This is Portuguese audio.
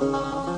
Música